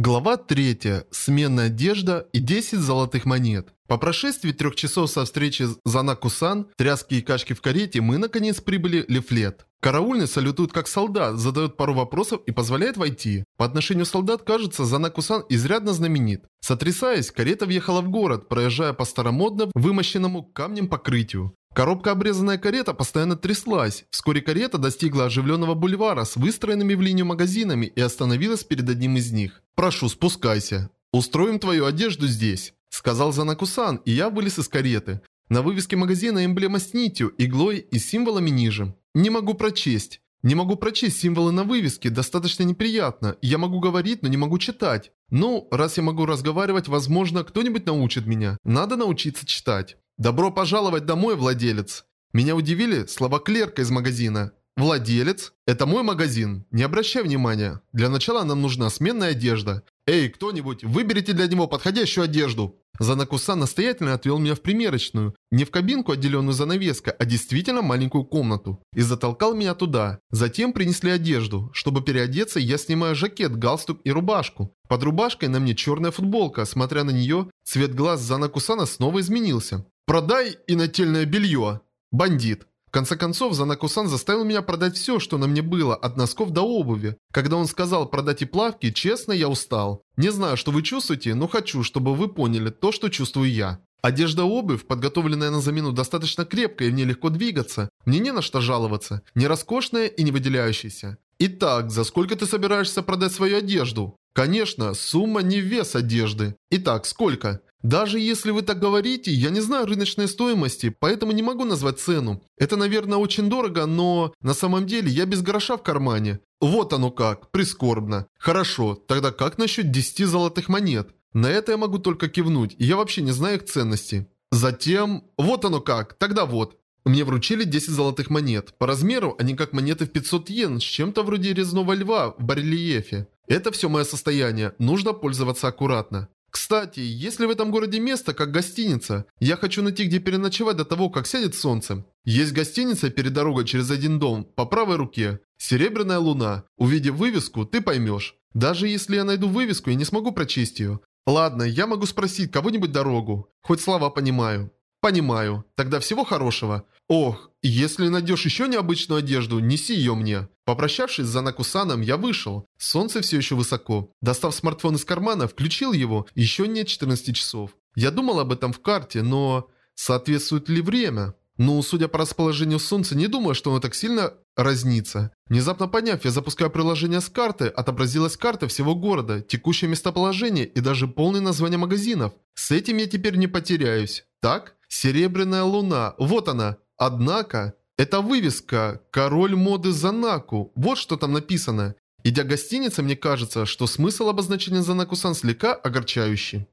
Глава 3. Сменная одежда и 10 золотых монет. По прошествии трех часов со встречи Занаку-сан, тряски и качки в карете, мы наконец прибыли в Лефлет. Караульный салютует как солдат, задает пару вопросов и позволяет войти. По отношению солдат, кажется, Занаку-сан изрядно знаменит. Сотрясаясь, карета въехала в город, проезжая по старомодно вымощенному камнем покрытию. Коробка обрезанная карета постоянно тряслась. Вскоре карета достигла оживленного бульвара с выстроенными в линию магазинами и остановилась перед одним из них. «Прошу, спускайся. Устроим твою одежду здесь», — сказал Занакусан, и я вылез из кареты. На вывеске магазина эмблема с нитью, иглой и символами ниже. Не могу прочесть. Не могу прочесть символы на вывеске, достаточно неприятно. Я могу говорить, но не могу читать. Ну, раз я могу разговаривать, возможно, кто-нибудь научит меня. Надо научиться читать. «Добро пожаловать домой, владелец!» Меня удивили слова клерка из магазина. «Владелец? Это мой магазин. Не обращай внимания. Для начала нам нужна сменная одежда. Эй, кто-нибудь, выберите для него подходящую одежду!» Занакусан настоятельно отвел меня в примерочную. Не в кабинку, отделенную занавеской, а действительно маленькую комнату. И затолкал меня туда. Затем принесли одежду. Чтобы переодеться, я снимаю жакет, галстук и рубашку. Под рубашкой на мне черная футболка. Смотря на нее, цвет глаз Занакусана снова изменился. «Продай и нательное белье!» «Бандит!» В конце концов, Занакусан заставил меня продать все, что на мне было, от носков до обуви. Когда он сказал продать и плавки, честно, я устал. Не знаю, что вы чувствуете, но хочу, чтобы вы поняли то, что чувствую я. Одежда обувь, подготовленная на замену, достаточно крепкая и в ней легко двигаться. Мне не на что жаловаться. Не роскошная и не выделяющаяся. Итак, за сколько ты собираешься продать свою одежду? Конечно, сумма не вес одежды. Итак, сколько? Даже если вы так говорите, я не знаю рыночной стоимости, поэтому не могу назвать цену. Это, наверное, очень дорого, но на самом деле я без гроша в кармане. Вот оно как, прискорбно. Хорошо, тогда как насчет 10 золотых монет? На это я могу только кивнуть, я вообще не знаю их ценности. Затем, вот оно как, тогда вот. Мне вручили 10 золотых монет. По размеру они как монеты в 500 йен с чем-то вроде резного льва в барельефе. Это все мое состояние, нужно пользоваться аккуратно. Кстати, есть ли в этом городе место, как гостиница? Я хочу найти, где переночевать до того, как сядет солнце. Есть гостиница перед дорогой через один дом, по правой руке. Серебряная луна. Увидев вывеску, ты поймешь. Даже если я найду вывеску, я не смогу прочесть ее. Ладно, я могу спросить кого-нибудь дорогу. Хоть слова понимаю. Понимаю. Тогда всего хорошего. Ох, если найдешь еще необычную одежду, неси ее мне. Попрощавшись с Занакусаном, я вышел. Солнце все еще высоко. Достав смартфон из кармана, включил его. Еще нет 14 часов. Я думал об этом в карте, но... Соответствует ли время? Ну, судя по расположению солнца, не думаю, что оно так сильно разнится. Внезапно поняв, я запускаю приложение с карты, отобразилась карта всего города, текущее местоположение и даже полное название магазинов. С этим я теперь не потеряюсь. Так? Серебряная луна. Вот она. Однако, это вывеска «Король моды Занаку». Вот что там написано. Идя гостиница, мне кажется, что смысл обозначения Занаку-сан слегка огорчающий.